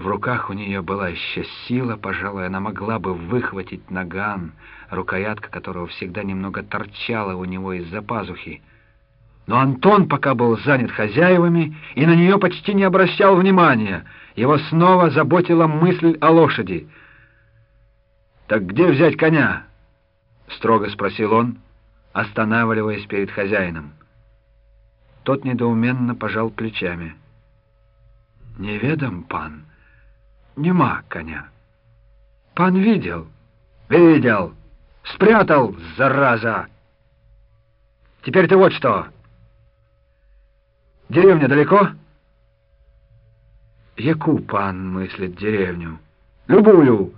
В руках у нее была еще сила, пожалуй, она могла бы выхватить наган, рукоятка которого всегда немного торчала у него из-за пазухи. Но Антон пока был занят хозяевами и на нее почти не обращал внимания. Его снова заботила мысль о лошади. «Так где взять коня?» — строго спросил он, останавливаясь перед хозяином. Тот недоуменно пожал плечами. «Неведом, пан, нема коня. Пан видел?» «Видел! Спрятал, зараза! Теперь ты вот что!» Деревня далеко? Яку пан мыслит деревню? Любую.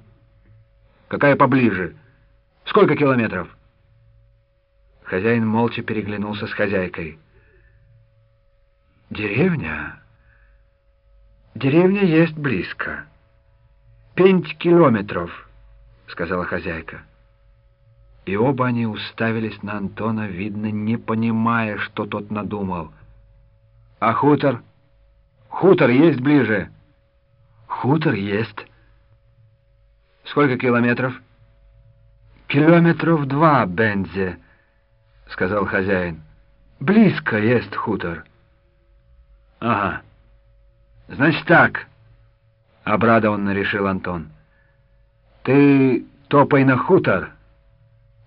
Какая поближе? Сколько километров? Хозяин молча переглянулся с хозяйкой. Деревня? Деревня есть близко. Пять километров, сказала хозяйка. И оба они уставились на Антона, видно, не понимая, что тот надумал — а хутор? Хутор есть ближе? Хутор есть. Сколько километров? Километров два, Бензе, сказал хозяин. Близко есть хутор. Ага. Значит так, обрадованно решил Антон. Ты топай на хутор,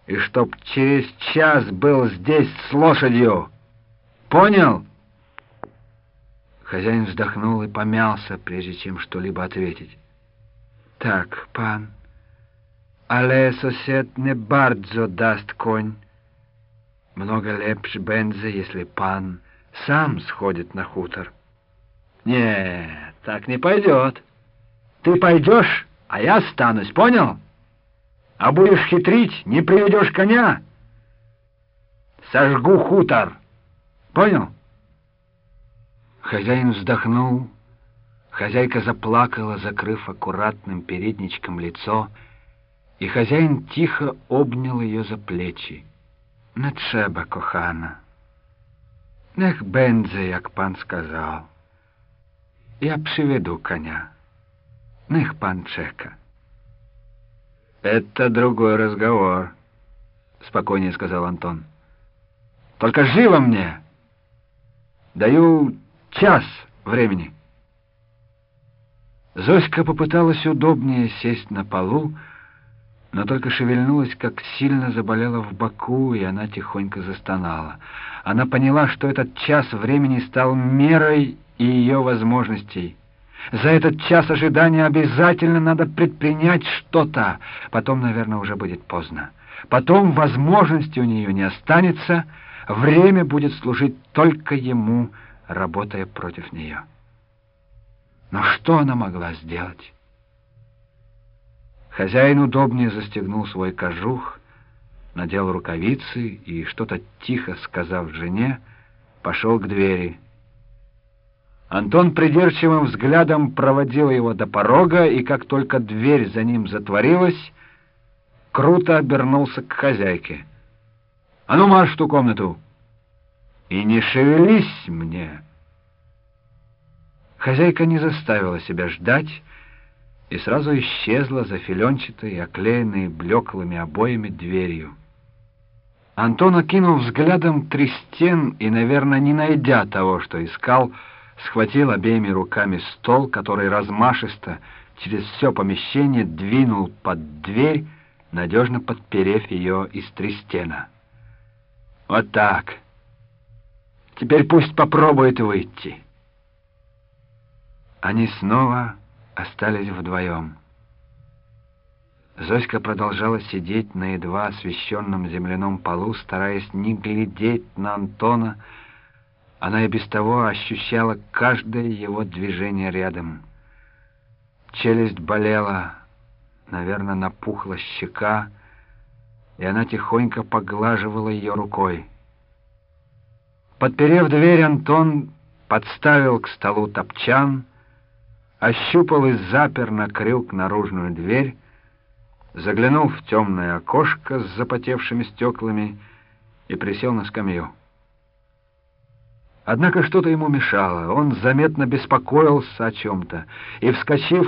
и чтоб через час был здесь с лошадью. Понял? Хозяин вздохнул и помялся, прежде чем что-либо ответить. «Так, пан, але сосед не бардзо даст конь. Много лепше бензе, если пан сам сходит на хутор». «Не, так не пойдет. Ты пойдешь, а я останусь, понял? А будешь хитрить, не приведешь коня. Сожгу хутор. Понял?» Хозяин вздохнул, хозяйка заплакала, закрыв аккуратным передничком лицо, і хазяїн тихо обнял ее за плечі. Не треба, кохана. Нех бензе, як пан сказав. Я приведу коня. Нех пан чека. Это другой разговор, спокойнее сказал Антон. Только живо мне. Даю час времени. Зоська попыталась удобнее сесть на полу, но только шевельнулась, как сильно заболела в боку, и она тихонько застонала. Она поняла, что этот час времени стал мерой ее возможностей. За этот час ожидания обязательно надо предпринять что-то. Потом, наверное, уже будет поздно. Потом возможности у нее не останется, время будет служить только ему, работая против нее. Но что она могла сделать? Хозяин удобнее застегнул свой кожух, надел рукавицы и, что-то тихо сказав жене, пошел к двери. Антон придирчивым взглядом проводил его до порога, и как только дверь за ним затворилась, круто обернулся к хозяйке. «А ну, марш в ту комнату!» и не шевелись мне. Хозяйка не заставила себя ждать и сразу исчезла за филенчатой, оклеенной блеклыми обоями дверью. Антон окинул взглядом три стен и, наверное, не найдя того, что искал, схватил обеими руками стол, который размашисто через все помещение двинул под дверь, надежно подперев ее из тристена. Вот так — Теперь пусть попробует выйти. Они снова остались вдвоем. Зоська продолжала сидеть на едва освещенном земляном полу, стараясь не глядеть на Антона. Она и без того ощущала каждое его движение рядом. Челюсть болела, наверное, напухла щека, и она тихонько поглаживала ее рукой. Подперев дверь, Антон подставил к столу топчан, ощупал и запер на крюк наружную дверь, заглянул в темное окошко с запотевшими стеклами и присел на скамью. Однако что-то ему мешало, он заметно беспокоился о чем-то, и, вскочив,